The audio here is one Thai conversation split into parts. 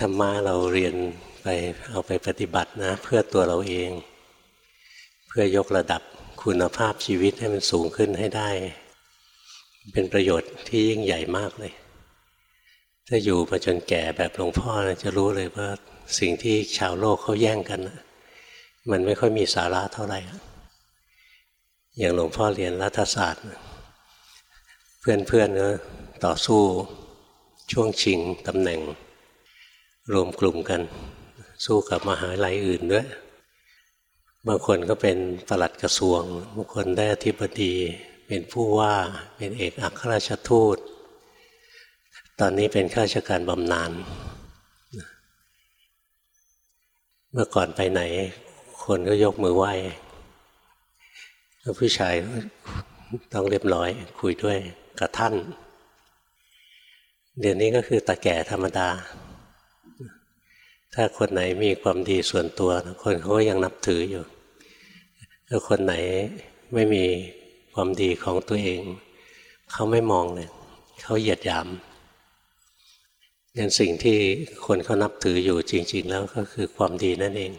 ธรรมะเราเรียนไปเอาไปปฏิบัตินะ เพื่อตัวเราเอง เพื่อยกระดับคุณภาพชีวิตให้มันสูงขึ้นให้ได้ เป็นประโยชน์ที่ยิ่งใหญ่มากเลย ถ้าอยู่มาจนแก่แบบหลวงพ่อนะจะรู้เลยว่าสิ่งที่ชาวโลกเขาแย่งกันนะมันไม่ค่อยมีสาระเท่าไหร่อย่างหลวงพ่อเรียนรัฐศาสตร์ เพื่อนๆก็ต่อสู้ช่วงชิงตำแหน่ง รวมกลุ่มกัน สู้กับมหาลัยอื่นด้วยบางคนก็เป็นปลัดกระทรวงบางคนได้อธิบดีเป็นผู้ว่าเป็นเอกอัครราชทูต ตอนนี้เป็นข้าราชการบำนาญเมื่อก่อนไปไหน คนก็ยกมือไหว้ผู้ชายต้องเรียบร้อย คุยด้วยกับท่าน เดี๋ยวนี้ก็คือตาแก่ธรรมดา ถ้าคนไหนมีความดีส่วนตัว คนเขาก็ยังนับถืออยู่ ถ้าคนไหนไม่มีความดีของตัวเอง เขาไม่มองเลยเขาเหยียดหยามยันสิ่งที่คนเขานับถืออยู่จริง ๆ แล้วก็คือความดีนั่นเอง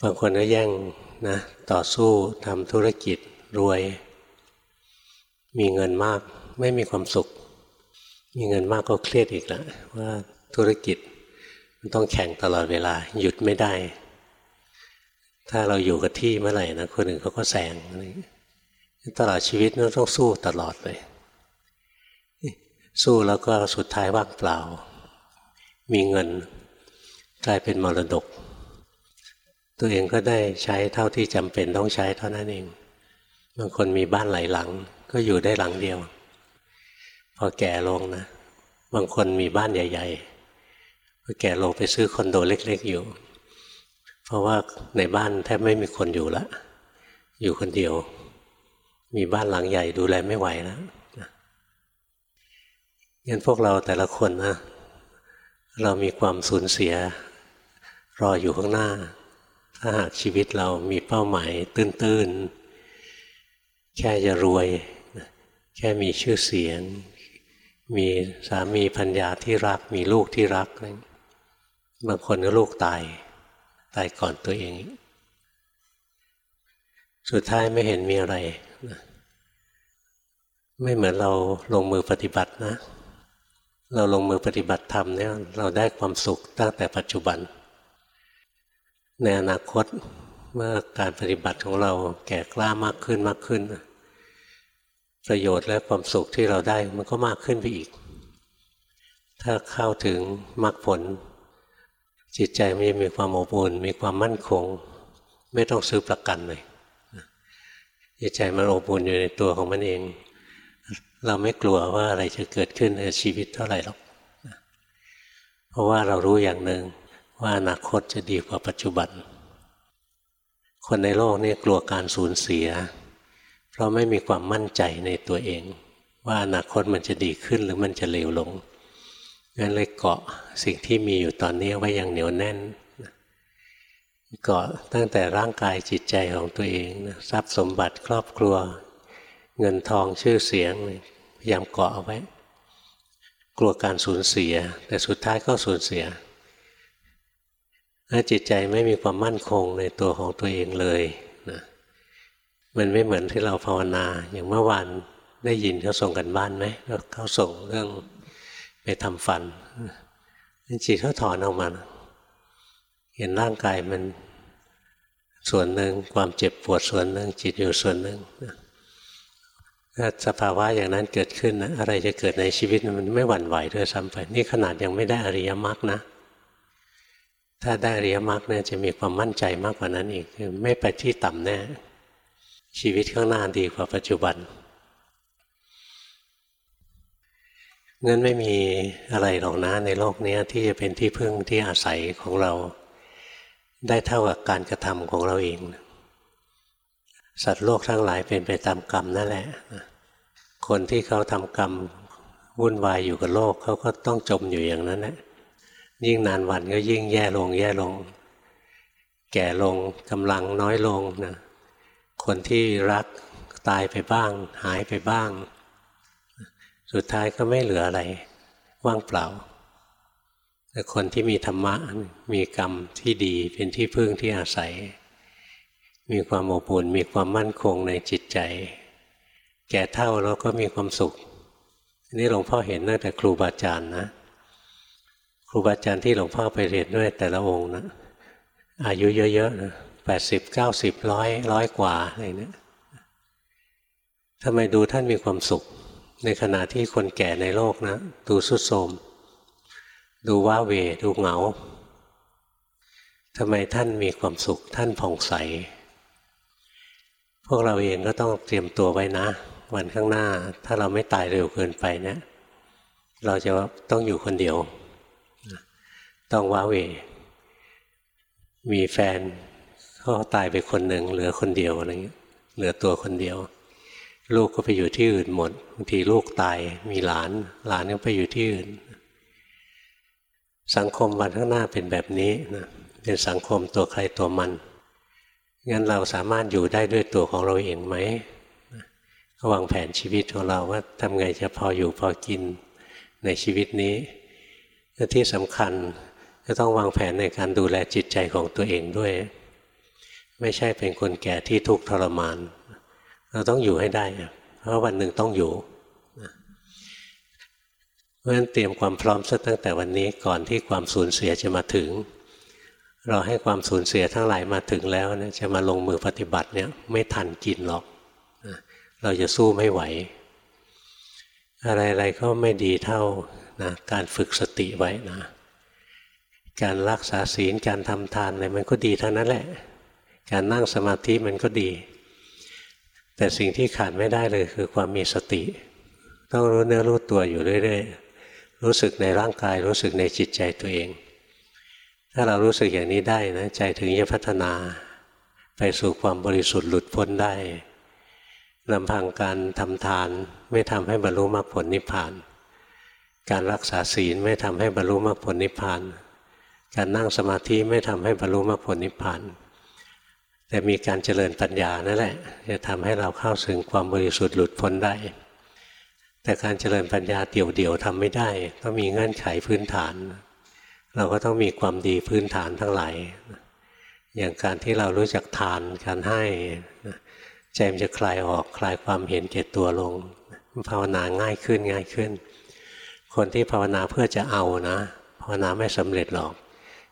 บางคนก็แย่งนะต่อสู้ทำธุรกิจรวย มีเงินมากไม่มีความสุข มีเงินมากก็เครียดอีกแล้วว่าธุรกิจมันต้องแข่งตลอดเวลา หยุดไม่ได้ ถ้าเราอยู่กับที่เมื่อไหร่นะคนอื่นเขาก็แซงตลอดชีวิตเราต้องสู้ตลอดเลย สู้แล้วก็สุดท้ายว่างเปล่า มีเงินกลายเป็นมรดก ตัวเองก็ได้ใช้เท่าที่จำเป็นต้องใช้เท่านั้นเองบางคนมีบ้านหลายหลัง ก็อยู่ได้หลังเดียว พอแก่ลงนะ บางคนมีบ้านใหญ่ ๆ พอแก่ลงไปซื้อคอนโดเล็ก ๆ อยู่ เพราะว่าในบ้านแทบไม่มีคนอยู่ละอยู่คนเดียว มีบ้านหลังใหญ่ดูแลไม่ไหวแล้วงั้นพวกเราแต่ละคนนะ เรามีความสูญเสีย รออยู่ข้างหน้า ถ้าหากชีวิตเรามีเป้าหมายตื้น ๆ แค่จะรวย แค่มีชื่อเสียง มีสามีพัญญาที่รัก มีลูกที่รัก บางคนก็ลูกตาย ตายก่อนตัวเอง สุดท้ายไม่เห็นมีอะไรไม่เหมือนเราลงมือปฏิบัตินะ เราลงมือปฏิบัติธรรมเนี่ย เราได้ความสุขตั้งแต่ปัจจุบัน ในอนาคตเมื่อการปฏิบัติของเราแก่กล้ามากขึ้นมากขึ้น ประโยชน์และความสุขที่เราได้มันก็มากขึ้นไปอีก ถ้าเข้าถึงมรรคผล จิตใจมันจะมีความอบอุ่นมีความมั่นคง ไม่ต้องซื้อประกันเลยจิตใจมันอบอุ่นอยู่ในตัวของมันเอง เราไม่กลัวว่าอะไรจะเกิดขึ้นในชีวิตเท่าไหร่หรอกเพราะว่าเรารู้อย่างหนึ่งว่าอนาคตจะดีกว่าปัจจุบัน คนในโลกนี่กลัวการสูญเสีย เพราะไม่มีความมั่นใจในตัวเอง ว่าอนาคตมันจะดีขึ้นหรือมันจะเลวลงงั้นเลยเกาะสิ่งที่มีอยู่ตอนนี้ไว้อย่างเหนียวแน่นเกาะตั้งแต่ร่างกายจิตใจของตัวเองทรัพย์สมบัติครอบครัว เงินทองชื่อเสียงพยายามเกาะเอาไว้ กลัวการสูญเสีย แต่สุดท้ายก็สูญเสียถ้าจิตใจไม่มีความมั่นคงในตัวของตัวเองเลย มันไม่เหมือนที่เราภาวนา อย่างเมื่อวานได้ยินเขาส่งกันบ้านไหมเขาส่งเรื่องไปทำฟันจิตเขาถอนออกมา เห็นร่างกายมันส่วนหนึ่งความเจ็บปวดส่วนหนึ่งจิตอยู่ส่วนหนึ่งถ้าสภาวะอย่างนั้นเกิดขึ้นนะอะไรจะเกิดในชีวิตมันไม่หวั่นไหวด้วยซ้ำไป นี่ขนาดยังไม่ได้อริยมรรคนะ ถ้าได้อริยมรรคเนี่ยจะมีความมั่นใจมากกว่านั้นอีกคือไม่ไปที่ต่ำแน่ ชีวิตข้างหน้าดีกว่าปัจจุบันเงินไม่มีอะไรหรอกนะในโลกนี้ที่จะเป็นที่พึ่งที่อาศัยของเรา ได้เท่ากับการกระทำของเราเอง สัตว์โลกทั้งหลายเป็นไปตามกรรมนั่นแหละ คนที่เขาทำกรรมวุ่นวายอยู่กับโลกเขาก็ต้องจมอยู่อย่างนั้นแหละยิ่งนานวันก็ยิ่งแย่ลงแย่ลง แก่ลงกำลังน้อยลงนะ คนที่รักตายไปบ้าง หายไปบ้าง สุดท้ายก็ไม่เหลืออะไร ว่างเปล่า แต่คนที่มีธรรมะมีกรรมที่ดีเป็นที่พึ่งที่อาศัย มีความอบอุ่นมีความมั่นคงในจิตใจ แก่เท่าแล้วก็มีความสุขนี่หลวงพ่อเห็นตั้งแต่ครูบาอาจารย์นะ ครูบาอาจารย์ที่หลวงพ่อไปเรียนด้วยแต่ละองค์นะอายุเยอะๆนะ แปดสิบเก้าสิบร้อยร้อยกว่าอะไรเนี่ยทำไมดูท่านมีความสุข ในขณะที่คนแก่ในโลกนะ ดูสุดโทมดูว้าเวดูเหงาทำไมท่านมีความสุข ท่านผ่องใส พวกเราเองก็ต้องเตรียมตัวไว้นะ วันข้างหน้า ถ้าเราไม่ตายเร็วเกินไปเนะี่ยเราจะต้องอยู่คนเดียว ต้องว้าเว มีแฟน เขาตายไปคนหนึ่งเหลือคนเดียวอะไรเงี้ยเหลือตัวคนเดียว ลูกก็ไปอยู่ที่อื่นหมดบางทีลูกตายมีหลาน หลานก็ไปอยู่ที่อื่น สังคมวันข้างหน้าเป็นแบบนี้นะเป็นสังคมตัวใครตัวมันงั้นเราสามารถอยู่ได้ด้วยตัวของเราเองไหมวางแผนชีวิตของเราว่าทำไงจะพออยู่พอกินในชีวิตนี้และที่สำคัญก็ต้องวางแผนในการดูแลจิตใจของตัวเองด้วย ไม่ใช่เป็นคนแก่ที่ทุกข์ทรมาน เราต้องอยู่ให้ได้ เพราะวันหนึ่งต้องอยู่เพราะฉะนั้นเตรียมความพร้อมซะตั้งแต่วันนี้ก่อนที่ความสูญเสียจะมาถึง เราให้ความสูญเสียทั้งหลายมาถึงแล้วเนี่ยจะมาลงมือปฏิบัติเนี่ยไม่ทันกินหรอกเราจะสู้ไม่ไหว อะไรๆก็ไม่ดีเท่านะการฝึกสติไว้นะ การรักษาศีลการทำทานอะไรมันก็ดีเทั้งนั้นแหละ การนั่งสมาธิมันก็ดี แต่สิ่งที่ขาดไม่ได้เลยคือความมีสติ ต้องรู้เนื้อรู้ตัวอยู่เรื่อยๆรู้สึกในร่างกายรู้สึกในจิตใจตัวเอง ถ้าเรารู้สึกอย่างนี้ได้นะใจถึงจะพัฒนา ไปสู่ความบริสุทธิ์หลุดพ้นได้ลำพังการทำทานไม่ทำให้บรรลุมรรคผลนิพพาน การรักษาศีลไม่ทำให้บรรลุมรรคผลนิพพาน การนั่งสมาธิไม่ทำให้บรรลุมรรคผลนิพพาน แต่มีการเจริญปัญญานั่นแหละ จะทำให้เราเข้าถึงความบริสุทธิ์หลุดพ้นได้ แต่การเจริญปัญญาเดี่ยวๆทำไม่ได้ต้องมีเงื่อนไขพื้นฐาน เราก็ต้องมีความดีพื้นฐานทั้งหลายอย่างการที่เรารู้จักทานการให้ใจมันจะคลายออกคลายความเห็นเกตตัวลง ภาวนาง่ายขึ้นง่ายขึ้น คนที่ภาวนาเพื่อจะเอานะภาวนาไม่สำเร็จหรอก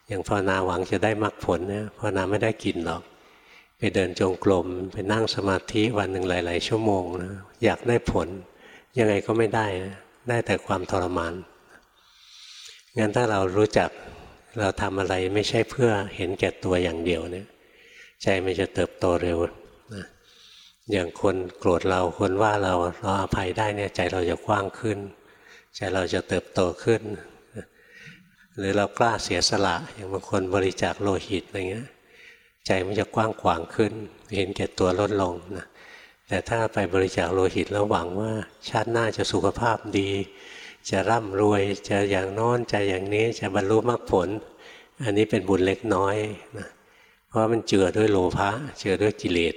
อย่างภาวนาหวังจะได้มรรคผลเนี่ยภาวนาไม่ได้กินหรอก ไปเดินจงกรมไปนั่งสมาธิวันหนึ่งหลาย ๆ ชั่วโมงนะอยากได้ผล ยังไงก็ไม่ได้นะได้แต่ความทรมานงั้นถ้าเรารู้จักเราทำอะไรไม่ใช่เพื่อเห็นแก่ตัวอย่างเดียวเนี่ย ใจมันจะเติบโตเร็วนะอย่างคนโกรธเราคนว่าเราเราอภัยได้เนี่ยใจเราจะกว้างขึ้น ใจเราจะเติบโตขึ้น หรือเรากล้าเสียสละอย่างบางคนบริจาคโลหิตอะไรเงี้ย ใจมันจะกว้างขวางขึ้น เห็นแก่ตัวลดลงนะแต่ถ้าไปบริจาคโลหิตแล้วหวังว่าชาติหน้าจะสุขภาพดี จะร่ำรวยจะอย่างน้นจะอย่างนี้จะบรรลุมรรคผล อันนี้เป็นบุญเล็กน้อยนะเพราะมันเจือด้วยโลภะเจือด้วยกิเลส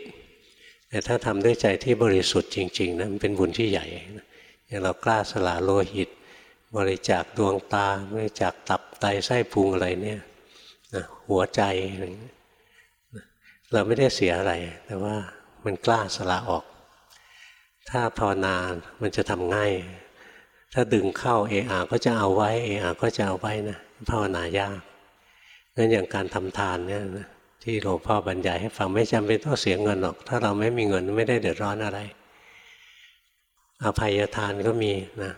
แต่ถ้าทำด้วยใจที่บริสุทธิ์จริงๆนะมันเป็นบุญที่ใหญ่อย่างเรากล้าสละโลหิต บริจาคดวงตาบริจาคตับไตไส้พุงอะไรเนี่ยนะหัวใจอะไรเเราไม่ได้เสียอะไร แต่ว่ามันกล้าสละออก ถ้าภาวนามันจะทำง่าย ถ้าดึงเข้าเออาก็จะเอาไว้เออาก็จะเอาไว้นะภาวนายากงั้นอย่างการทำทานเนี่ยนะที่หลวงพ่อบรรยายให้ฟังไม่จำเป็นต้องเสียเงินหรอก ถ้าเราไม่มีเงินไม่ได้เดือดร้อนอะไร อภัยทานก็มีนะ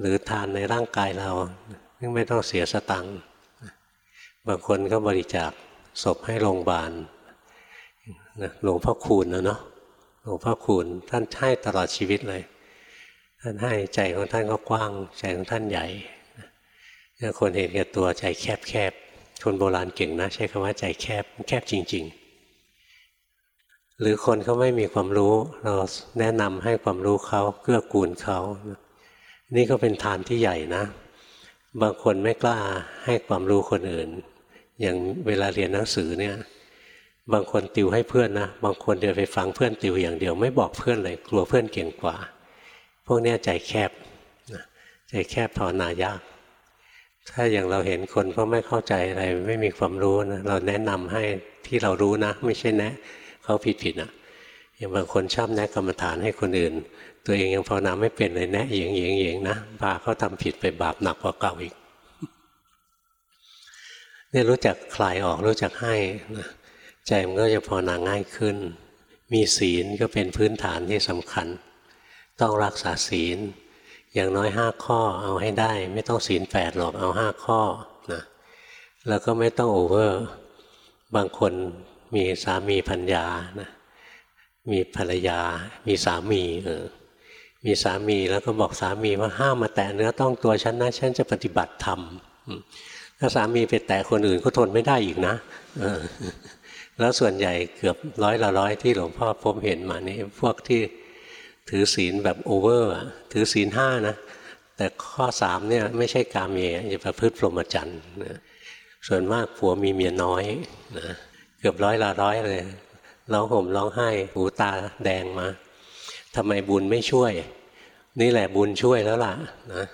หรือทานในร่างกายเราไม่ต้องเสียสตังค์บางคนก็บริจาคศพให้โรงพยาบาล หลวงพ่อคูณนะเนาะหลวงพ่อคูณท่านให้ตลอดชีวิตเลย ท่านให้ใจของท่านก็กว้าง ใจของท่านใหญ่คนเห็นแก่ตัวใจแคบแคบคนโบราณเก่งนะ ใช้คำว่าใจแคบแคบจริง ๆ หรือคนเขาไม่มีความรู้ เราแนะนำให้ความรู้เขาเกื้อกูลเขานี่ก็เป็นทานที่ใหญ่นะ บางคนไม่กล้าให้ความรู้คนอื่น อย่างเวลาเรียนหนังสือเนี่ย บางคนติวให้เพื่อนนะ บางคนเดินไปฟังเพื่อนติวอย่างเดียว ไม่บอกเพื่อนเลย กลัวเพื่อนเก่งกว่า พวกนี้ใจแคบใจแคบภาวนายาก ถ้าอย่างเราเห็นคนเขาไม่เข้าใจอะไร ไม่มีความรู้นะเราแนะนำให้ที่เรารู้นะ ไม่ใช่แนะเขาผิดผิดนะอย่างบางคนชอบแนะกรรมฐานให้คนอื่น ตัวเองยังภาวนาไม่เป็นเลยแนะเยียงเยียงเยียงนะพาเขาทำผิดไปบาปหนักกว่าเก่าอีกเนี่ยรู้จักคลายออกรู้จักให้นะ ใจมันก็จะภาวนาง่ายขึ้น มีศีลก็เป็นพื้นฐานที่สำคัญ ต้องรักษาศีล อย่างน้อยห้าข้อเอาให้ได้ ไม่ต้องศีลแปดหรอกเอาห้าข้อนะแล้วก็ไม่ต้องโอเวอร์ บางคนมีสามีพัญญานะมีภรรยา มีสามีเออมีสามีแล้วก็บอกสามีว่าห้ามมาแตะเนื้อต้องตัวฉันนะฉันจะปฏิบัติธรรมถ้าสามีไปแตะคนอื่นก็ทนไม่ได้อีกนะ แล้วส่วนใหญ่เกือบร้อยละร้อยที่หลวงพ่อพบเห็นมานี่พวกที่ถือศีลแบบโอเวอร์ถือศีลห้านะ แต่ข้อสามเนี่ยไม่ใช่กาเมจะประพฤติพรหมจรรย์ส่วนมากผัวมีเมียน้อยนะเกือบร้อยละร้อยเลยร้องห่มร้องไห้หูตาแดงมาทำไมบุญไม่ช่วย นี่แหละบุญช่วยแล้วล่ะนะ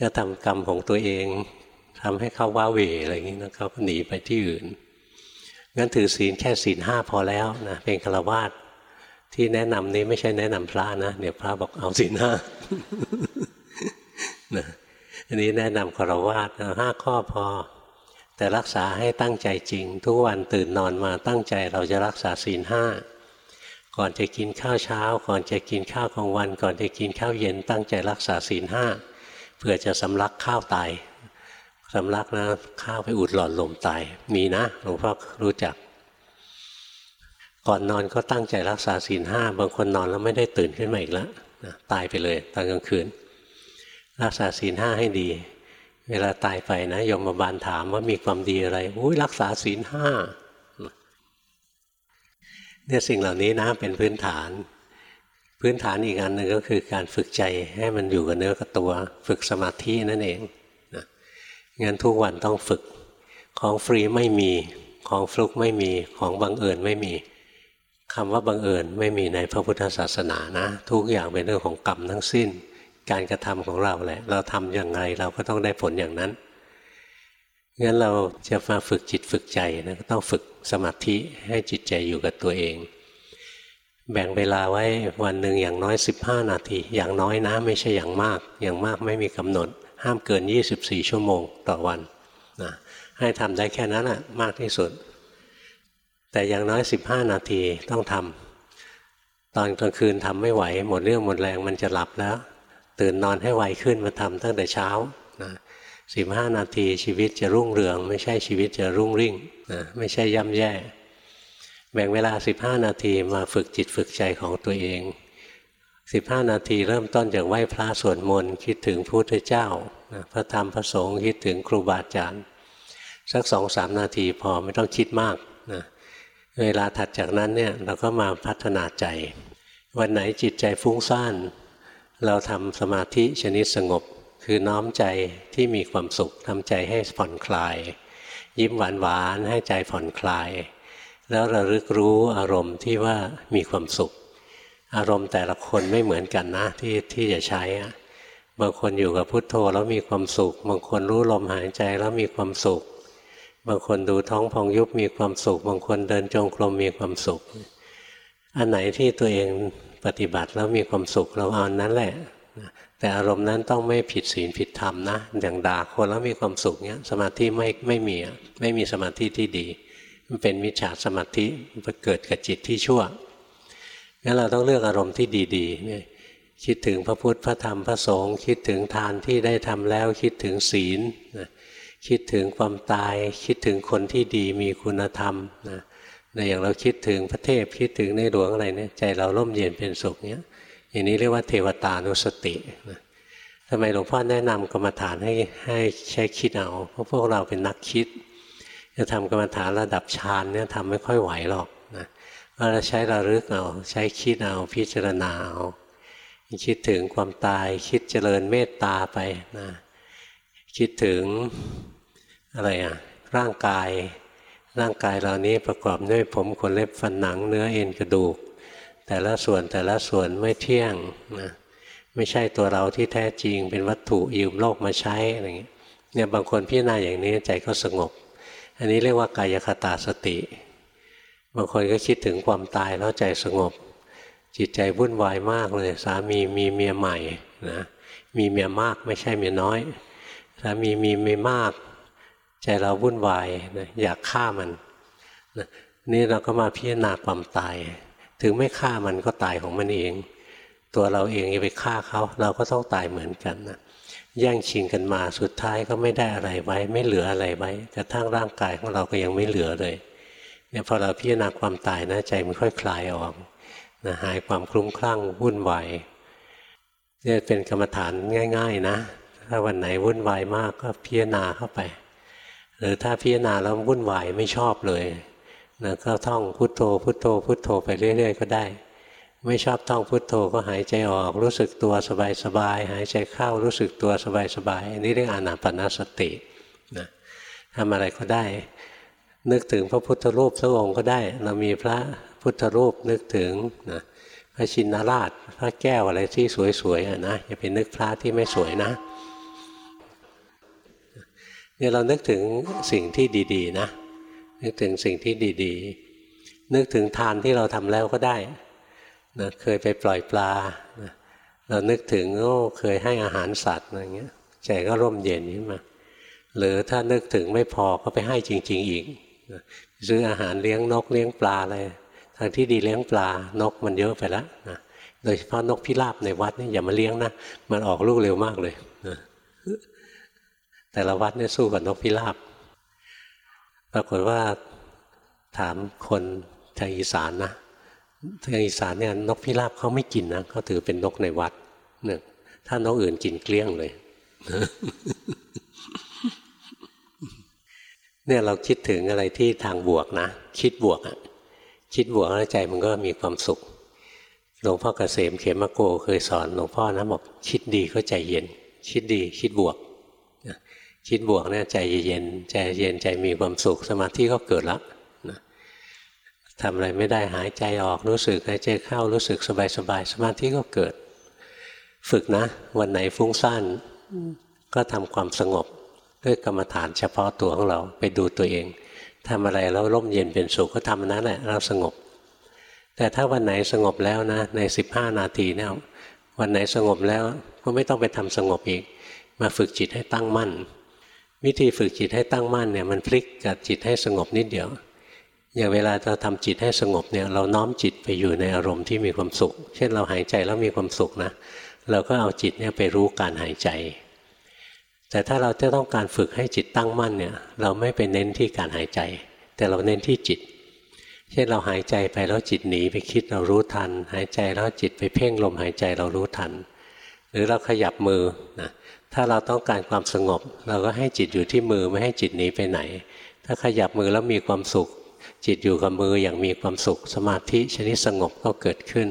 ก็ทำกรรมของตัวเองทำให้เขาว้าเหวอะไรอย่างนี้นะเขาก็หนีไปที่อื่น งั้นถือศีลแค่ศีลห้าพอแล้วนะเป็นฆราวาสที่แนะนำนี้ไม่ใช่แนะนำพระนะเดี๋ยวพระบอกเอาศีลห้านะอันนี้แนะนำฆราวาสห้าข้อพอ แต่รักษาให้ตั้งใจจริง ทุกวันตื่นนอนมาตั้งใจเราจะรักษาศีลห้าก่อนจะกินข้าวเช้า ก่อนจะกินข้าวกลางวัน ก่อนจะกินข้าวเย็นตั้งใจรักษาศีลห้าเพื่อจะสำลักข้าวตาย สำลักนะข้าวไปอุดหลอดลมตายมีนะหลวงพ่อรู้จัก ก่อนนอนก็ตั้งใจรักษาศีลห้าบางคนนอนแล้วไม่ได้ตื่นขึ้นมาอีกแล้วตายไปเลยตอนกลางคืน รักษาศีลห้าให้ดี เวลาตายไปนะยมบาลถามว่ามีความดีอะไรอุ้ยรักษาศีลห้าเนี่ยสิ่งเหล่านี้นะเป็นพื้นฐาน พื้นฐานอีกอันหนึ่งก็คือการฝึกใจให้มันอยู่กับเนื้อกับตัว ฝึกสมาธินั่นเอง งั้นทุกวันต้องฝึก ของฟรีไม่มี ของฟลุกไม่มี ของบังเอิญไม่มีคำว่าบังเอิญไม่มีในพระพุทธศาสนานะ ทุกอย่างเป็นเรื่องของกรรมทั้งสิ้น การกระทำของเราแหละ เราทำอย่างไรเราก็ต้องได้ผลอย่างนั้นงั้นเราจะมาฝึกจิตฝึกใจนะก็ต้องฝึกสมาธิให้จิตใจอยู่กับตัวเอง แบ่งเวลาไว้วันหนึ่งอย่างน้อย 15 นาที อย่างน้อยนะไม่ใช่อย่างมาก อย่างมากไม่มีกำหนด ห้ามเกิน 24 ชั่วโมงต่อวันนะให้ทำได้แค่นั้นแหะมากที่สุด แต่อย่างน้อย 15 นาทีต้องทำตอนกลางคืนทำไม่ไหว หมดเรื่องหมดแรงมันจะหลับแล้ว ตื่นนอนให้ไวขึ้นมาทำตั้งแต่เช้านะสิบห้านาทีชีวิตจะรุ่งเรือง ไม่ใช่ชีวิตจะรุ่งริ่งนะไม่ใช่ย่ำแย่ แบ่งเวลา15นาทีมาฝึกจิตฝึกใจของตัวเองสิบห้านาทีเริ่มต้นจากไหว้พระสวดมนต์คิดถึงพระพุทธเจ้า พระธรรมพระสงฆ์คิดถึงครูบาอาจารย์ สักสองสามนาทีพอไม่ต้องคิดมากนะเวลาถัดจากนั้นเนี่ยเราก็มาพัฒนาใจ วันไหนจิตใจฟุ้งซ่าน เราทำสมาธิชนิดสงบ คือน้อมใจที่มีความสุขทำใจให้ผ่อนคลาย ยิ้มหวานหวานให้ใจผ่อนคลาย แล้วระลึกรู้อารมณ์ที่ว่ามีความสุข อารมณ์แต่ละคนไม่เหมือนกันนะที่ที่จะใช้ บางคนอยู่กับพุทโธแล้วมีความสุข บางคนรู้ลมหายใจแล้วมีความสุข บางคนดูท้องพองยุบมีความสุข บางคนเดินจงกรมมีความสุข อันไหนที่ตัวเองปฏิบัติแล้วมีความสุขเราเอานั้นแหละ แต่อารมณ์นั้นต้องไม่ผิดศีลผิดธรรมนะอย่างด่าคนแล้วมีความสุขเนี้ยสมาธิไม่ไม่มีไม่มีสมาธิที่ดี มันเป็นมิจฉาสมาธิมันเกิดกับจิตที่ชั่วงั้นเราต้องเลือกอารมณ์ที่ดีๆเนี่ย คิดถึงพระพุทธพระธรรมพระสงฆ์คิดถึงทานที่ได้ทำแล้วคิดถึงศีลนะคิดถึงความตายคิดถึงคนที่ดีมีคุณธรรมนะในอย่างเราคิดถึงพระเทพคิดถึงในหลวงอะไรเนี่ยใจเราร่มเย็นเป็นสุขเนี้ยอย่างนี้เรียกว่าเทวตานุสตินะทำไมหลวงพ่อแนะนำกรรมฐานให้ให้ใช้คิดเอาเพราะพวกเราเป็นนักคิด จะทำกรรมฐานระดับฌานเนี่ยทำไม่ค่อยไหวหรอกนะเราใช้ระลึกเอาใช้คิดเอาพิจารณาเอา คิดถึงความตาย คิดเจริญเมตตาไปนะคิดถึงอะไรอะร่างกาย ร่างกายเหล่านี้ประกอบด้วยผมขนเล็บฟันหนังเนื้อเอ็นกระดูก แต่ละส่วนแต่ละส่วนไม่เที่ยงนะไม่ใช่ตัวเราที่แท้จริงเป็นวัตถุยืมโลกมาใช้อะไรเงี้ยเนี่ยบางคนพิจารณาอย่างนี้ใจก็สงบ อันนี้เรียกว่ากายคตาสติ บางคนก็คิดถึงความตายแล้วใจสงบ จิตใจวุ่นวายมากเลย สามีมีเมียใหม่นะมีเมียมากไม่ใช่เมียน้อย สามีมีเมียมาก ใจเราวุ่นวายนะอยากฆ่ามันนะนี่เราก็มาพิจารณาความตาย ถึงไม่ฆ่ามันก็ตายของมันเอง ตัวเราเองจะไปฆ่าเขา เราก็ต้องตายเหมือนกันนะแย่งชิงกันมาสุดท้ายก็ไม่ได้อะไรไว้ ไม่เหลืออะไรไว้กระทั่งร่างกายของเราก็ยังไม่เหลือเลยเนี่ยพอเราพิจารณาความตายนะใจมันค่อยคลายออก นะหายความคลุ้มคลั่งวุ่นวายเนี่ยเป็นกรรมฐานง่าย ๆ นะ ถ้าวันไหนวุ่นวายมากก็พิจารณาเข้าไป หรือถ้าพิจารณาแล้ววุ่นวายไม่ชอบเลยนะก็ท่องพุทโธพุทโธพุทโธไปเรื่อย ๆ ก็ได้ ไม่ชอบท่องพุทโธก็หายใจออกรู้สึกตัวสบายๆหายใจเข้ารู้สึกตัวสบายๆอันนี้เรียกอานาปนาสตินะทำอะไรก็ได้ นึกถึงพระพุทธรูปสักองค์ก็ได้ เรามีพระ พุทธรูปนึกถึงนะพระชินราชพระแก้วอะไรที่สวยๆนะอย่าไปนึกพระที่ไม่สวยนะเนี่ยเรานึกถึงสิ่งที่ดี ๆ นะ นึกถึงสิ่งที่ดี ๆ นึกถึงทานที่เราทำแล้วก็ได้นะเคยไปปล่อยปลานะเรานึกถึงโอ้เคยให้อาหารสัตว์อะไรเงี้ยใจก็ร่มเย็นขึ้นมาหรือถ้านึกถึงไม่พอก็ไปให้จริง ๆ อีกนะซื้ออาหารเลี้ยงนกเลี้ยงปลาอะไร ทางที่ดีเลี้ยงปลานกมันเยอะไปแล้วนะโดยเฉพาะนกพิราบในวัดนี่อย่ามาเลี้ยงนะมันออกลูกเร็วมากเลยนะแต่ละวัดเนี่ยสู้กับนกพิราบปรากฏว่าถามคนทางอีสานนะทางอีสานเนี่ยนกพิราบเขาไม่กินนะเขาถือเป็นนกในวัดนี่ยถ้านกอื่นกินเกลี้ยงเลยเนี่ยเราคิดถึงอะไรที่ทางบวกนะ คิดบวกอะ คิดบวกแล้วใจมันก็มีความสุข หลวงพ่อเกษมเขมโกเคยสอนหลวงพ่อนะบอกคิดดีก็ใจเย็น คิดดีคิดบวก คิดบวกเนี่ยใจเย็นใจเย็นใจมีความสุขสมาธิก็เกิดแล้วนะทำอะไรไม่ได้หายใจออกรู้สึกหายใจเข้ารู้สึกสบายสบายสมาธิก็เกิด ฝึกนะ วันไหนฟุ้งซ่านก็ทำความสงบด้วยกรรมฐานเฉพาะตัวของเราไปดูตัวเอง ทำอะไรแล้วร่มเย็นเป็นสุขก็ทำนั้นแหละเราสงบ แต่ถ้าวันไหนสงบแล้วนะ ในสิบห้านาทีเนี่ยวันไหนสงบแล้วก็ไม่ต้องไปทำสงบอีก มาฝึกจิตให้ตั้งมั่น วิธีฝึกจิตให้ตั้งมั่นเนี่ยมันพลิกกับจิตให้สงบนิดเดียว อย่างเวลาเราทำจิตให้สงบเนี่ยเราน้อมจิตไปอยู่ในอารมณ์ที่มีความสุข เช่นเราหายใจแล้วมีความสุขนะเราก็เอาจิตเนี่ยไปรู้การหายใจ แต่ถ้าเราจะต้องการฝึกให้จิตตั้งมั่นเนี่ย เราไม่ไปเน้นที่การหายใจ แต่เราเน้นที่จิต เช่นเราหายใจไปแล้วจิตหนีไปคิดเรารู้ทัน หายใจแล้วจิตไปเพ่งลมหายใจเรารู้ทัน หรือเราขยับมือนะถ้าเราต้องการความสงบ เราก็ให้จิตอยู่ที่มือไม่ให้จิตหนีไปไหน ถ้าขยับมือแล้วมีความสุข จิตอยู่กับมืออย่างมีความสุข สมาธิชนิดสงบก็เกิดขึ้น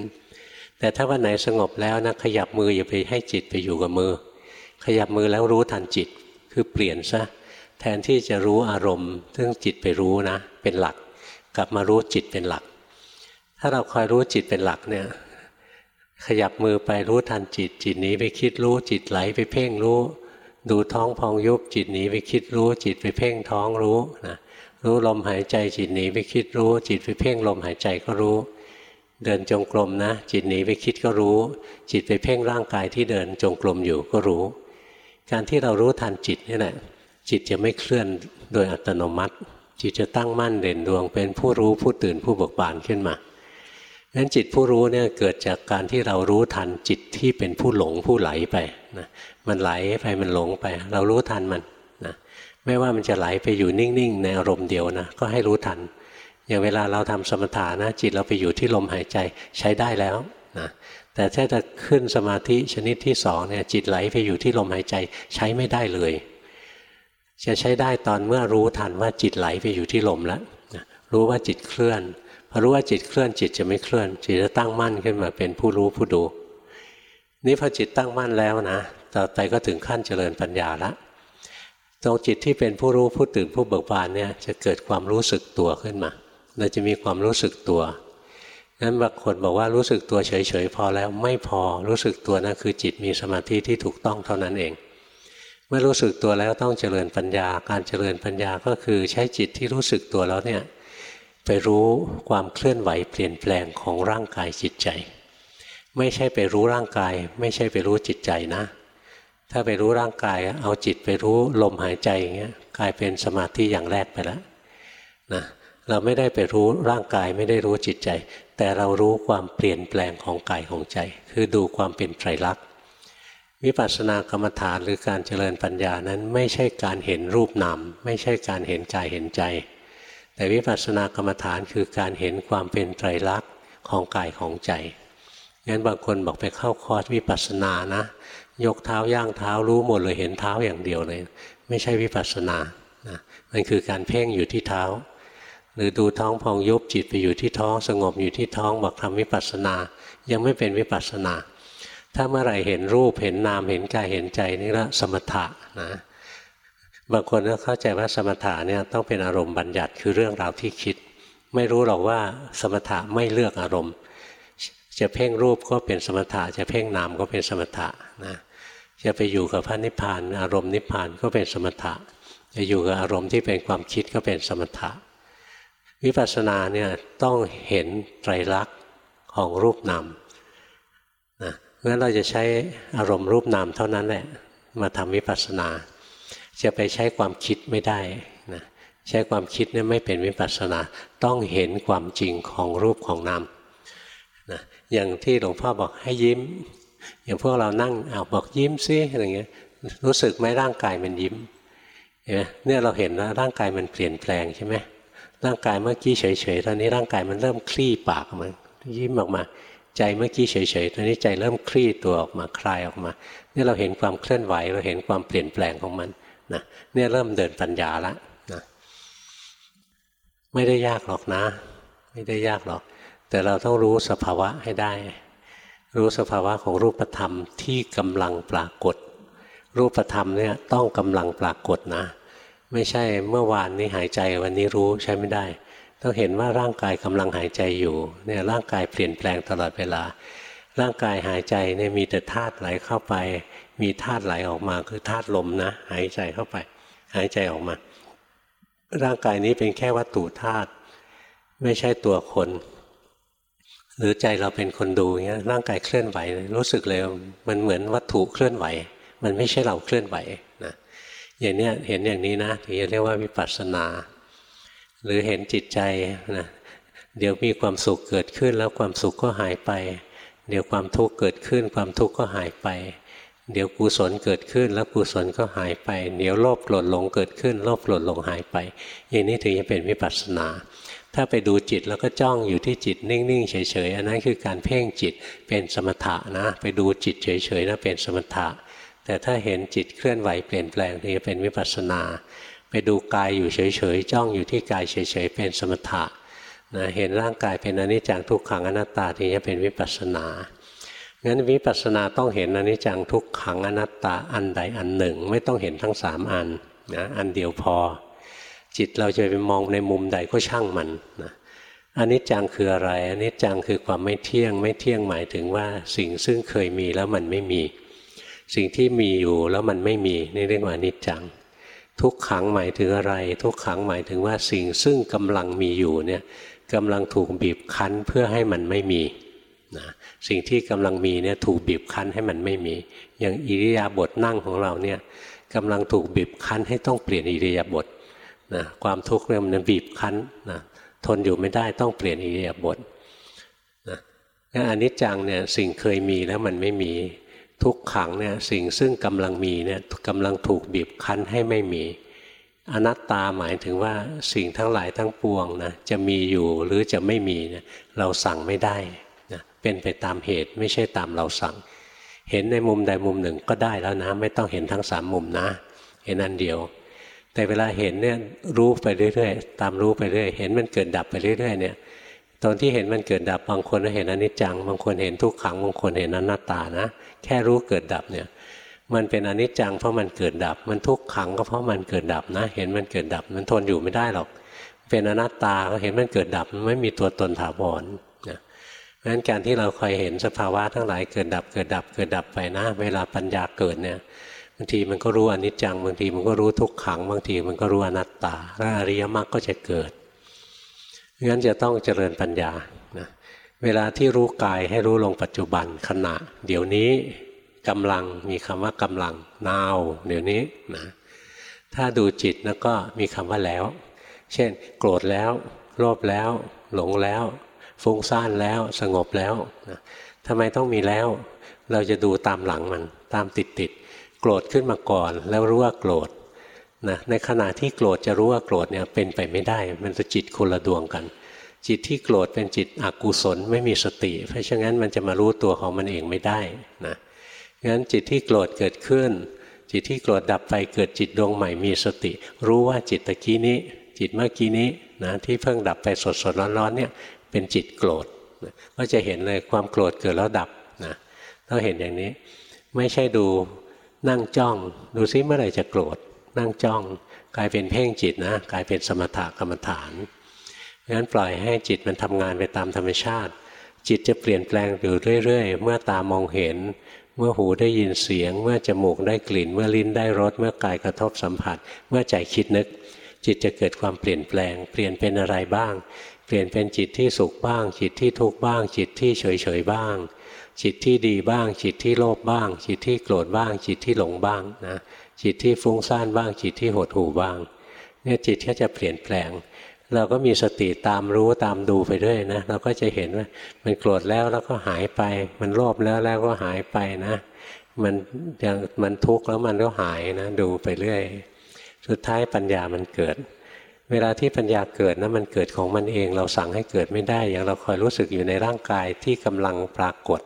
แต่ถ้าวันไหนสงบแล้วนะขยับมืออย่าไปให้จิตไปอยู่กับมือ ขยับมือแล้วรู้ทันจิต คือเปลี่ยนซะแทนที่จะรู้อารมณ์ ซึ่งจิตไปรู้นะ เป็นหลัก กลับมารู้จิตเป็นหลัก ถ้าเราคอยรู้จิตเป็นหลักเนี่ย ขยับมือไปรู้ทันจิต จิตหนีไปคิดรู้จิตไหลไปเพ่งรู้ ดูท้องพองยุบจิตหนีไปคิดรู้จิตไปเพ่งท้องรู้นะรู้ลมหายใจจิตหนีไปคิดรู้ จิตไปเพ่งลมหายใจก็รู้ เดินจงกรมนะ จิตหนีไปคิดก็รู้ จิตไปเพ่งร่างกายที่เดินจงกรมอยู่ก็รู้ การที่เรารู้ทันจิตนี่แหละจิตจะไม่เคลื่อนโดยอัตโนมัติ จิตจะตั้งมั่นเด่นดวง เป็นผู้รู้ผู้ตื่นผู้เบิกบานขึ้นมานั้นจิตผู้รู้เนี่ยเกิดจากการที่เรารู้ทันจิตที่เป็นผู้หลงผู้ไหลไปนะมันไหลไปมันหลงไป เรารู้ทันมันนะไม่ว่ามันจะไหลไปอยู่นิ่งๆ ในอารมณ์เดียวนะก็ให้รู้ทัน อย่างเวลาเราทำสมถะนะจิตเราไปอยู่ที่ลมหายใจใช้ได้แล้วนะ แต่ถ้าจะขึ้นสมาธิชนิดที่สองเนี่ยจิตไหลไปอยู่ที่ลมหายใจใช้ไม่ได้เลย จะใช้ได้ตอนเมื่อรู้ทันว่าจิตไหลไปอยู่ที่ลมแล้วรู้ว่าจิตเคลื่อนพอรู้ว่าจิตเคลื่อนจิตจะไม่เคลื่อน จิตจะตั้งมั่นขึ้นมาเป็นผู้รู้ผู้ดู นี่พอจิตตั้งมั่นแล้วนะต่อไปก็ถึงขั้นเจริญปัญญาละตรงจิตที่เป็นผู้รู้ผู้ตื่นผู้เบิกบานเนี่ยจะเกิดความรู้สึกตัวขึ้นมาเราจะมีความรู้สึกตัว นั้นบางคนบอกว่ารู้สึกตัวเฉยๆพอแล้วไม่พอรู้สึกตัวนะคือจิตมีสมาธิที่ถูกต้องเท่านั้นเอง เมื่อรู้สึกตัวแล้วต้องเจริญปัญญา การเจริญปัญญาก็คือใช้จิตที่รู้สึกตัวแล้วเนี่ยไปรู้ความเคลื่อนไหวเปลี่ยนแปลงของร่างกายจิตใจ ไม่ใช่ไปรู้ร่างกาย ไม่ใช่ไปรู้จิตใจนะ ถ้าไปรู้ร่างกายเอาจิตไปรู้ลมหายใจอย่างเงี้ยกลายเป็นสมาธิอย่างแรกไปแล้วนะเราไม่ได้ไปรู้ร่างกายไม่ได้รู้จิตใจ แต่เรารู้ความเปลี่ยนแปลงของกายของใจ คือดูความเป็นไตรลักษณ์วิปัสสนากรรมฐานหรือการเจริญปัญญานั้นไม่ใช่การเห็นรูปนามไม่ใช่การเห็นกายเห็นใจ แต่วิปัสสนากรรมฐานคือการเห็นความเป็นไตรลักษณ์ของกายของใจงั้นบางคนบอกไปเข้าคอร์สวิปัสสนานะ ยกเท้าย่างเท้ารู้หมดเลยเห็นเท้าอย่างเดียวเลย ไม่ใช่วิปัสสนานะมันคือการเพ่งอยู่ที่เท้า หรือดูท้องพองยุบจิตไปอยู่ที่ท้องสงบอยู่ที่ท้องบอกทำวิปัสสนา ยังไม่เป็นวิปัสสนา ถ้าเมื่อไหร่เห็นรูปเห็นนามเห็นกายเห็นใจนี่ละสมถะนะบางคนก็เข้าใจว่าสมถะเนี่ยต้องเป็นอารมณ์บัญญัติคือเรื่องราวที่คิด ไม่รู้หรอกว่าสมถะไม่เลือกอารมณ์ จะเพ่งรูปก็เป็นสมถะจะเพ่งนามก็เป็นสมถะนะจะไปอยู่กับพระนิพพาน อารมณ์นิพพานก็เป็นสมถะ จะอยู่กับอารมณ์ที่เป็นความคิดก็เป็นสมถะ วิปัสสนาเนี่ยต้องเห็นไตรลักษณ์ของรูปนามนะงั้นเราจะใช้อารมณ์รูปนามเท่านั้นแหละมาทำวิปัสสนา จะไปใช้ความคิดไม่ได้นะใช้ความคิดเนี่ยไม่เป็นวิปัสสนา ต้องเห็นความจริงของรูปของนามนะอย่างที่หลวงพ่อบอกให้ยิ้ม อย่างพวกเรานั่งเอาบอกยิ้มซิอะไรเงี้ยรู้สึกไหมร่างกายมันยิ้มเห็นไหมเนี่ยเราเห็นว่าร่างกายมันเปลี่ยนแปลงใช่ไหม ร่างกายเมื่อกี้เฉยๆตอนนี้ร่างกายมันเริ่มคลี่ปากมันยิ้มออกมา ใจเมื่อกี้เฉยๆตอนนี้ใจเริ่มคลี่ตัวออกมาคลายออกมานี่เราเห็นความเคลื่อนไหวเราเห็นความเปลี่ยนแปลงของมันนะเนี่ยเริ่มเดินปัญญาละนะไม่ได้ยากหรอกนะ ไม่ได้ยากหรอก แต่เราต้องรู้สภาวะให้ได้ รู้สภาวะของรูปธรรมที่กำลังปรากฏ รูปธรรมเนี่ยต้องกำลังปรากฏนะ ไม่ใช่เมื่อวานนี้หายใจวันนี้รู้ใช้ไม่ได้ ต้องเห็นว่าร่างกายกำลังหายใจอยู่เนี่ยร่างกายเปลี่ยนแปลงตลอดเวลา ร่างกายหายใจเนี่ยมีแต่ธาตุไหลเข้าไป มีธาตุไหลออกมาคือธาตุลมนะ หายใจเข้าไป หายใจออกมา ร่างกายนี้เป็นแค่วัตถุธาตุไม่ใช่ตัวคน หรือใจเราเป็นคนดูเงี้ยร่างกายเคลื่อนไหว รู้สึกเลยมันเหมือนวัตถุเคลื่อนไหว มันไม่ใช่เราเคลื่อนไหว อย่างเนี้ยเห็นอย่างนี้นะถึงจะเรียกว่าวิปัสสนา หรือเห็นจิตใจนะเดี๋ยวมีความสุขเกิดขึ้นแล้วความสุขก็หายไป เดี๋ยวความทุกข์เกิดขึ้น ความทุกข์ก็หายไป เดี๋ยวกุศลเกิดขึ้น แล้วกุศลก็หายไป เดี๋ยวโลภโกรธหลงเกิดขึ้นโลภโกรธหลงหายไป อย่างนี้ถึงจะเป็นวิปัสสนา ถ้าไปดูจิตแล้วก็จ้องอยู่ที่จิตนิ่งๆเฉยๆอันนั้นคือการเพ่งจิตเป็นสมถะนะ ไปดูจิตเฉยๆนะเป็นสมถะ แต่ถ้าเห็นจิตเคลื่อนไหวเปลี่ยนแปลงนี่เป็นวิปัสสนา ไปดูกายอยู่เฉยๆจ้องอยู่ที่กายเฉยๆเป็นสมถะนะเห็นร่างกายเป็นอนิจจังทุกขังอนัตตาที่จะเป็นวิปัสสนางั้นวิปัสสนาต้องเห็นอนิจจังทุกขังอนัตตาอันใดอันหนึ่ง ไม่ต้องเห็นทั้งสามอันนะอันเดียวพอ จิตเราจะไปมองในมุมใดก็ช่างมันนะอนิจจังคืออะไรอนิจจังคือความไม่เที่ยง ไม่เที่ยงหมายถึงว่าสิ่งซึ่งเคยมีแล้วมันไม่มี สิ่งที่มีอยู่แล้วมันไม่มีนี่เรียกว่านิจจัง ทุกขังหมายถึงอะไร ทุกขังหมายถึงว่าสิ่งซึ่งกำลังมีอยู่เนี่ยกำลังถูกบีบคั้นเพื่อให้มันไม่มีนะสิ่งที่กำลังมีเนี่ยถูกบีบคั้นให้มันไม่มี อย่างอิริยาบถนั่งของเราเนี่ยกำลังถูกบีบคั้นให้ต้องเปลี่ยนอิริยาบถนะความทุกข์เนี่ยมันบีบคั้นนะทนอยู่ไม่ได้ต้องเปลี่ยนอิริยาบถนะอนิจจังเนี่ยสิ่งเคยมีแล้วมันไม่มี ทุกขังเนี่ยสิ่งซึ่งกำลังมีเนี่ยกำลังถูกบีบคั้นให้ไม่มี อนัตตาหมายถึงว่าสิ่งทั้งหลายทั้งปวงนะจะมีอยู่หรือจะไม่มีเนี่ยเราสั่งไม่ได้นะเป็นไปตามเหตุไม่ใช่ตามเราสั่ง เห็นในมุมใดมุมหนึ่งก็ได้แล้วนะ ไม่ต้องเห็นทั้งสามมุมนะ เห็นอันเดียว แต่เวลาเห็นเนี่ยรู้ไปเรื่อยๆตามรู้ไปเรื่อยเห็นมันเกิดดับไปเรื่อยๆเนี่ยตอนที่เห็นมันเกิดดับบางคนเห็นอนิจจัง บางคนเห็นทุกขังบางคนเห็นอนัตตานะ แค่รู้เกิดดับเนี่ย มันเป็นอนิจจังเพราะมันเกิดดับ มันทุกขังก็เพราะมันเกิดดับนะ เห็นมันเกิดดับ มันทนอยู่ไม่ได้หรอก เป็นอนัตตาก็เห็นมันเกิดดับมันไม่มีตัวตนถาวรนะราะฉะนั้นการที่เราคอยเห็นสภาวะทั้งหลายเกิดดับเกิดดับเกิดดับไปนะ เวลาปัญญาเกิดเนี่ยบางทีมันก็รู้อนิจจังบางทีมันก็รู้ทุกขังบางทีมันก็รู้อนัตตาแล้วอริยมรรคก็จะเกิดงั้นจะต้องเจริญปัญญา เวลาที่รู้กายให้รู้ลงปัจจุบันขณะ เดี๋ยวนี้กำลังมีคำว่ากำลังนาว เดี๋ยวนี้นะถ้าดูจิตแล้วก็มีคำว่าแล้ว เช่น โกรธแล้วโลภแล้ว หลงแล้ว ฟุ้งซ่านแล้วสงบแล้วนะทำไมต้องมีแล้ว เราจะดูตามหลังมันตามติดติดโกรธขึ้นมาก่อน แล้วรู้ว่าโกรธนะในขณะที่โกรธจะรู้ว่าโกรธเนี่ยเป็นไปไม่ได้ มันจะจิตคนละดวงกัน จิตที่โกรธเป็นจิตอกุศลไม่มีสติ เพราะฉะนั้นมันจะมารู้ตัวของมันเองไม่ได้นะงั้นจิตที่โกรธเกิดขึ้น จิตที่โกรธดับไปเกิดจิตดวงใหม่มีสติ รู้ว่าจิตตะกี้นี้ จิตเมื่อกี้นี้นะที่เพิ่งดับไปสดสดร้อนๆเนี่ยเป็นจิตโกรธก็จะเห็นเลยความโกรธเกิดแล้วดับนะต้องเห็นอย่างนี้ ไม่ใช่ดูนั่งจ้อง ดูซิเมื่อไหร่จะโกรธนั่งจ้อง กลายเป็นเพ่งจิตนะกลายเป็นสมถกรรมฐาน งั้นปล่อยให้จิตมันทำงานไปตามธรรมชาติ จิตจะเปลี่ยนแปลงอยู่เรื่อยๆ เมื่อตามองเห็น เมื่อหูได้ยินเสียง เมื่อจมูกได้กลิ่น เมื่อลิ้นได้รส เมื่อกายกระทบสัมผัส เมื่อใจคิดนึก จิตจะเกิดความเปลี่ยนแปลง เปลี่ยนเป็นอะไรบ้าง เปลี่ยนเป็นจิตที่สุขบ้าง จิตที่ทุกข์บ้าง จิตที่เฉยเฉยบ้าง จิตที่ดีบ้าง จิตที่โลภบ้าง จิตที่โกรธบ้าง จิตที่หลงบ้างนะจิตที่ฟุ้งซ่านบ้าง จิตที่หดหู่บ้างเนี่ยจิตก็จะเปลี่ยนแปลง เราก็มีสติตามรู้ตามดูไปด้วยนะเราก็จะเห็นว่ามันโกรธแล้วแล้วก็หายไป มันโลภแล้วแล้วก็หายไปนะมันยังมันทุกข์แล้วมันก็หายนะดูไปเรื่อย สุดท้ายปัญญามันเกิด เวลาที่ปัญญาเกิดนะมันเกิดของมันเอง เราสั่งให้เกิดไม่ได้ อย่างเราคอยรู้สึกอยู่ในร่างกายที่กำลังปรากฏ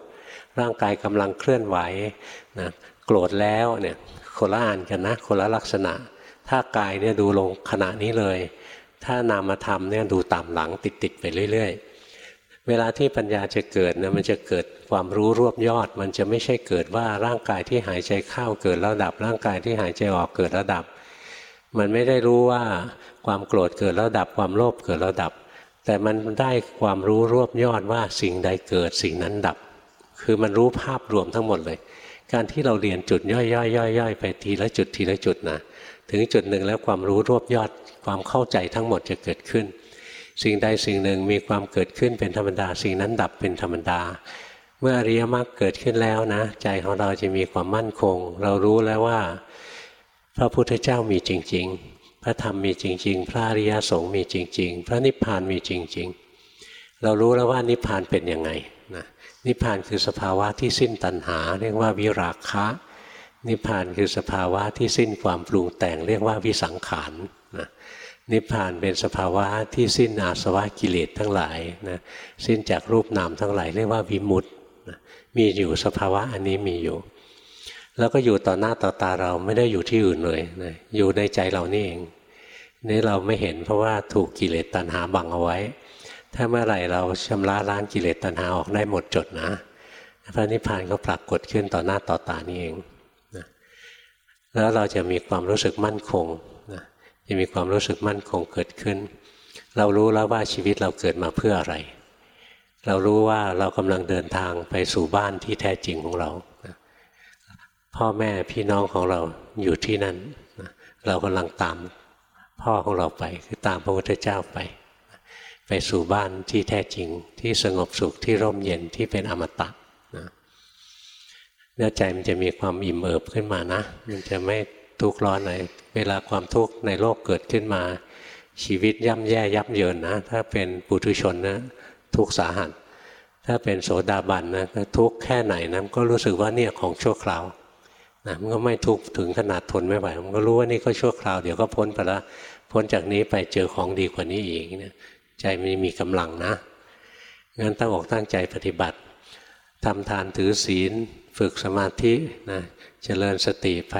ร่างกายกำลังเคลื่อนไหวนะโกรธแล้วเนี่ยคนละอ่านกันนะคนละลักษณะ ถ้ากายเนี่ยดูลงขณะนี้เลย ถ้านามธรรมเนี่ยดูตามหลังติดๆไปเรื่อย ๆ เวลาที่ปัญญาจะเกิดนะมันจะเกิดความรู้รวบยอด มันจะไม่ใช่เกิดว่าร่างกายที่หายใจเข้าเกิดแล้วดับ ร่างกายที่หายใจออกเกิดแล้วดับ มันไม่ได้รู้ว่าความโกรธเกิดแล้วดับความโลภเกิดแล้วดับ แต่มันได้ความรู้รวบยอดว่าสิ่งใดเกิดสิ่งนั้นดับ คือมันรู้ภาพรวมทั้งหมดเลย การที่เราเรียนจุดย่อยๆย่อยๆไปทีละจุดทีละจุดนะถึงจุดหนึ่งแล้วความรู้รวบยอด ความเข้าใจทั้งหมดจะเกิดขึ้น สิ่งใดสิ่งหนึ่งมีความเกิดขึ้นเป็นธรรมดา สิ่งนั้นดับเป็นธรรมดา เมื่ออริยมรรคเกิดขึ้นแล้วนะ ใจของเราจะมีความมั่นคง เรารู้แล้วว่า พระพุทธเจ้ามีจริง ๆ พระธรรมมีจริง ๆ พระอริยสงฆ์มีจริง ๆ พระนิพพานมีจริง ๆ เรารู้แล้วว่านิพพานเป็นยังไงนะนิพพานคือสภาวะที่สิ้นตัณหา เรียกว่าวิราคะ นิพพานคือสภาวะที่สิ้นความปรุงแต่ง เรียกว่าวิสังขาร นิพพานเป็นสภาวะที่สิ้นอาสวะกิเลสทั้งหลายนะสิ้นจากรูปนามทั้งหลายเรียกว่าวิมุตตินะมีอยู่สภาวะอันนี้มีอยู่ แล้วก็อยู่ต่อหน้าต่อตาเราไม่ได้อยู่ที่อื่นเลยนะอยู่ในใจเรานี่เองนี่เราไม่เห็นเพราะว่าถูกกิเลสตัณหาบังเอาไว้ ถ้าเมื่อไหร่เราชำระล้างกิเลสตัณหาออกได้หมดจดนะพระนิพพานก็ปรากฏขึ้นต่อหน้าต่อตานี่เองนะแล้วเราจะมีความรู้สึกมั่นคง จะมีความรู้สึกมั่นคงเกิดขึ้น เรารู้แล้วว่าชีวิตเราเกิดมาเพื่ออะไร เรารู้ว่าเรากำลังเดินทางไปสู่บ้านที่แท้จริงของเรา พ่อแม่พี่น้องของเราอยู่ที่นั่น เรากำลังตามพ่อของเราไป คือตามพระพุทธเจ้าไป ไปสู่บ้านที่แท้จริง ที่สงบสุขที่ร่มเย็นที่เป็นอมตะนะเนื้อใจมันจะมีความอิ่มเอิบขึ้นมานะ มันจะไม่ ทุกข์ร้อนเลยเวลาความทุกข์ในโลกเกิดขึ้นมา ชีวิตย่ำแย่ยับเยินนะ ถ้าเป็นปุถุชนนะทุกข์สาหัส ถ้าเป็นโสดาบันนะทุกข์แค่ไหนนะก็รู้สึกว่าเนี่ยของชั่วคราวนะมันก็ไม่ทุกข์ถึงขนาดทนไม่ไหวมันก็รู้ว่านี่ก็ชั่วคราวเดี๋ยวก็พ้นไปแล้วพ้นจากนี้ไปเจอของดีกว่านี้อีกเนี่ยใจมันมีกำลังนะงั้นตั้งอกตั้งใจปฏิบัติทำทานถือศีล ฝึกสมาธินะเจริญสติไป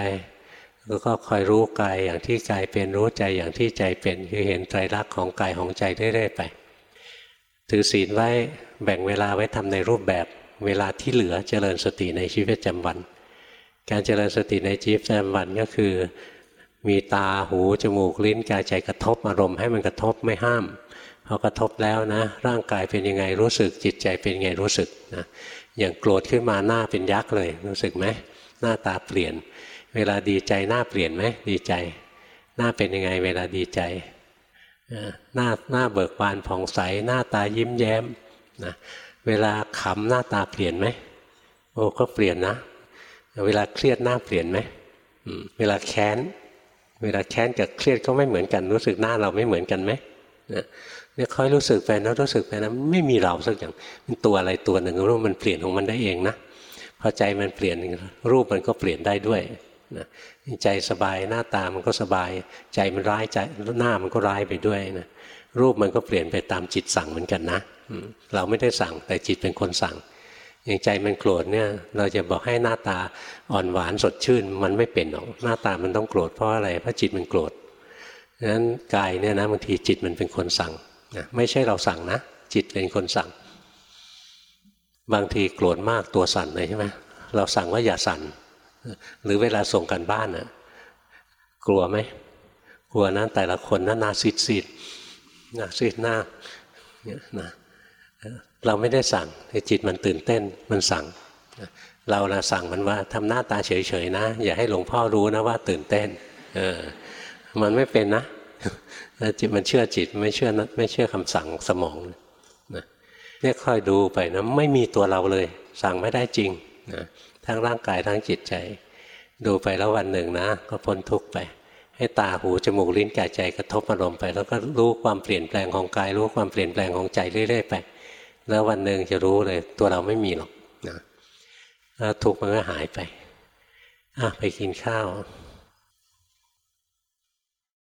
แล้วก็คอยรู้กายอย่างที่กายเป็นรู้ใจอย่างที่ใจเป็น คือเห็นไตรลักษณ์ของกายของใจเรื่อยๆไป ถือศีลไว้แบ่งเวลาไว้ทำในรูปแบบ เวลาที่เหลือเจริญสติในชีวิตประจำวัน การเจริญสติในจีบประจำวันก็คือ มีตาหูจมูกลิ้นกายใจกระทบอารมณ์ให้มันกระทบไม่ห้ามพอกระทบแล้วนะ ร่างกายเป็นยังไงรู้สึกจิตใจเป็นยังไงรู้สึกนะอย่างโกรธขึ้นมาหน้าเป็นยักษ์เลยรู้สึกไหมหน้าตาเปลี่ยน เวลาดีใจหน้าเปลี่ยนไหมดีใจ หน้าเป็นยังไง เวลาดีใจหน้าหน้าเบิกบานผ่องใส หน้าตายิ้มแย้มนะเวลาขำหน้าตาเปลี่ยนไหมโอ้ก็เปลี่ยนนะ เวลาเครียดหน้าเปลี่ยนไหมเวลาแค้น เวลาแค้นกับเครียดก็ไม่เหมือนกัน รู้สึกหน้าเราไม่เหมือนกันไหมเนี่ยค่อยรู้สึกไปนะรู้สึกไปนะไม่มีเราสักอย่างมันตัวอะไรตัวหนึ่งรู้มันเปลี่ยนของมันได้เองนะพอใจมันเปลี่ยนรูปมันก็เปลี่ยนได้ด้วย นะใจสบายหน้าตามันก็สบาย ใจมันร้ายใจหน้ามันก็ร้ายไปด้วยนะรูปมันก็เปลี่ยนไปตามจิตสั่งเหมือนกันนะเราไม่ได้สั่งแต่จิตเป็นคนสั่งอย่างใจมันโกรธเนี่ย เราจะบอกให้หน้าตาอ่อนหวานสดชื่น มันไม่เป็นหรอกหน้าตามันต้องโกรธเพราะอะไรเพราะจิตมันโกรธดังนั้นกายเนี่ยนะบางทีจิตมันเป็นคนสั่งนะไม่ใช่เราสั่งนะ จิตเป็นคนสั่ง บางทีโกรธมากตัวสั่นเลยใช่ไหมเราสั่งว่าอย่าสั่น หรือเวลาส่งกันบ้านนะกลัวไหมกลัวนะแต่ละคนนะหน้าซีดซีดหน้าซีดหน้าเนี่ยนะเราไม่ได้สั่งแต่จิตมันตื่นเต้นมันสั่ง เรานะสั่งมันว่าทำหน้าตาเฉยๆนะ อย่าให้หลวงพ่อรู้นะว่าตื่นเต้นเออมันไม่เป็นนะจิตมันเชื่อจิตไม่เชื่อไม่เชื่อคำสั่งสมองนะเนี่ยค่อยดูไปนะไม่มีตัวเราเลย สั่งไม่ได้จริงนะ ทั้งร่างกายทั้งจิตใจ ดูไปแล้ววันหนึ่งนะ ก็พ้นทุกข์ไป ให้ตาหูจมูกลิ้นกายใจกระทบอารมณ์ไป แล้วก็รู้ความเปลี่ยนแปลงของกาย รู้ความเปลี่ยนแปลงของใจเรื่อยๆไป แล้ววันหนึ่งจะรู้เลย ตัวเราไม่มีหรอกนะทุกข์มันก็หายไปอะไปกินข้าว